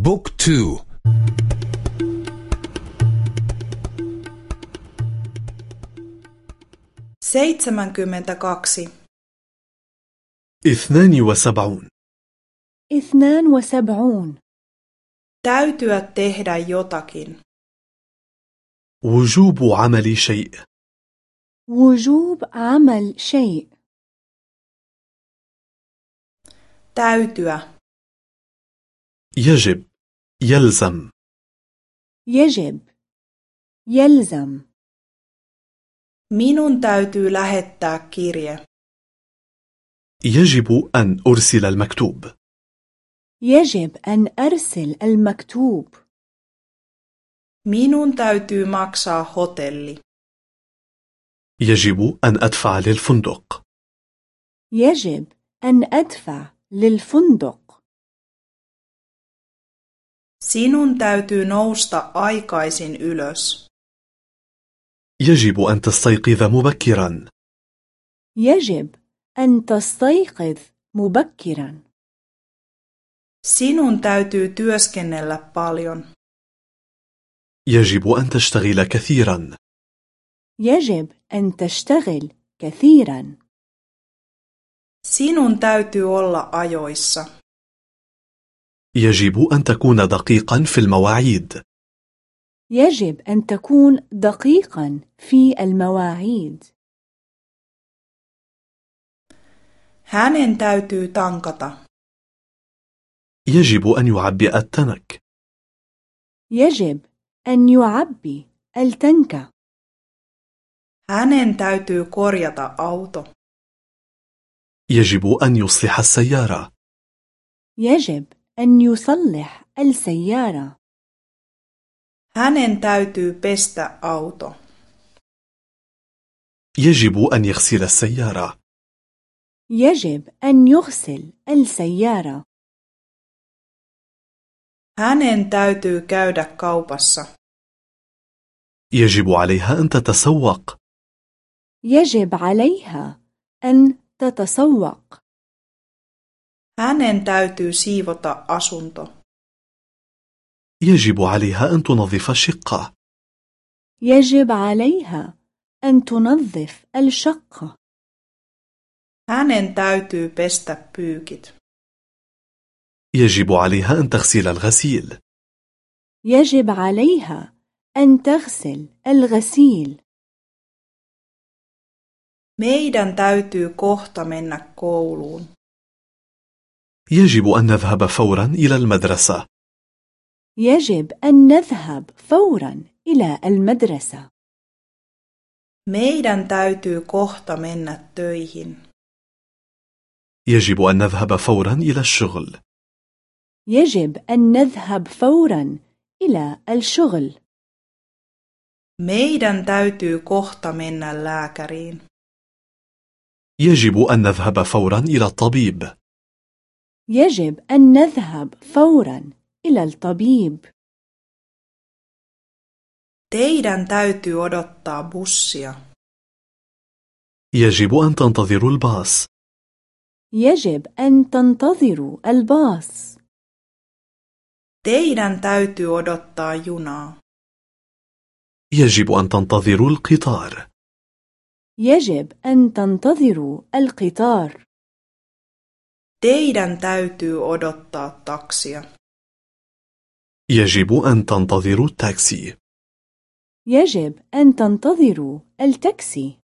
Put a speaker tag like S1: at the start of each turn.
S1: بوك تو.
S2: seitsemänkymmentäkaksi.
S3: اثنان وسبعون.
S4: اثنان وسبعون.
S2: Täytyä tehdä jotakin.
S3: وجوب عمل شيء.
S4: وجوب عمل شيء.
S2: Täytyä
S3: يجب يلزم.
S4: يجب يلزم.
S2: Minun täytyy lähettää kirje.
S3: يجب أن أرسل المكتوب.
S4: يجب أن أرسل المكتوب.
S2: Minun täytyy maksaa hotelli.
S3: يجب أن أدفع للفندق.
S4: يجب أن أدفع للفندق.
S2: sinun täytyy nousta aikaisin ylös
S3: يجب أن تستيقظ مبكرا
S4: يجب أن تستيقظ مبكرا
S2: sinun täytyy työskennellä paljon
S3: يجب أن تشتغل كثيرا
S4: يجب أن تشتغل كثيرا
S2: sinun täytyy olla ajoissa
S3: يجب أن تكون دقيقا في المواعيد.
S4: يجب أن تكون دقيقا في المواعيد.
S2: Hänen täytyy tankata.
S3: يجب أن يعبئ التنك.
S4: يجب أن يعبي التنك.
S2: Hänen täytyy korjata auto.
S3: يجب أن يصلح السيارة.
S4: يجب أن يصلح السيارة.
S2: Hänen täytyy pestä auto.
S3: يجب أن يغسل السيارة.
S4: يجب أن يغسل السيارة.
S2: Hänen täytyy käydä kaupassa.
S3: يجب عليها أن تتسوق.
S4: يجب عليها أن تتسوق.
S2: Hänen täytyy siivota asunto.
S3: يجب عليها أن تنظف الشقة.
S4: يجب عليها أن تنظف الشقة.
S2: Hänen täytyy pestä pyykit.
S3: يجب عليها أن تغسل الغسيل.
S4: يجب عليها أن تغسل الغسيل.
S2: Meidän täytyy kohta mennä kouluun.
S3: يجب أن نذهب فورا إلى المدرسة.
S4: يجب أن نذهب فورا إلى المدرسة.
S2: Meidän täytyy kohta mennä töihin.
S3: يجب أن نذهب فورا إلى الشغل.
S4: يجب أن نذهب فورا إلى الشغل.
S2: Meidän täytyy kohta mennä lääkäriin.
S3: يجب أن نذهب فورا إلى الطبيب.
S4: يجب أن نذهب فورا إلى الطبيب.
S2: Teidän täytyy odottaa bussia.
S3: يجب أن تنتظروا الباص.
S4: يجب أن تنتظروا الباص.
S2: Teidän täytyy odottaa junaa.
S3: يجب أن تنتظروا القطار.
S4: يجب أن تنتظروا القطار.
S2: Teidän täytyy odottaa taksia.
S3: يجب أن تنتظروا التاكسي.
S4: يجب أن تنتظروا التاكسي.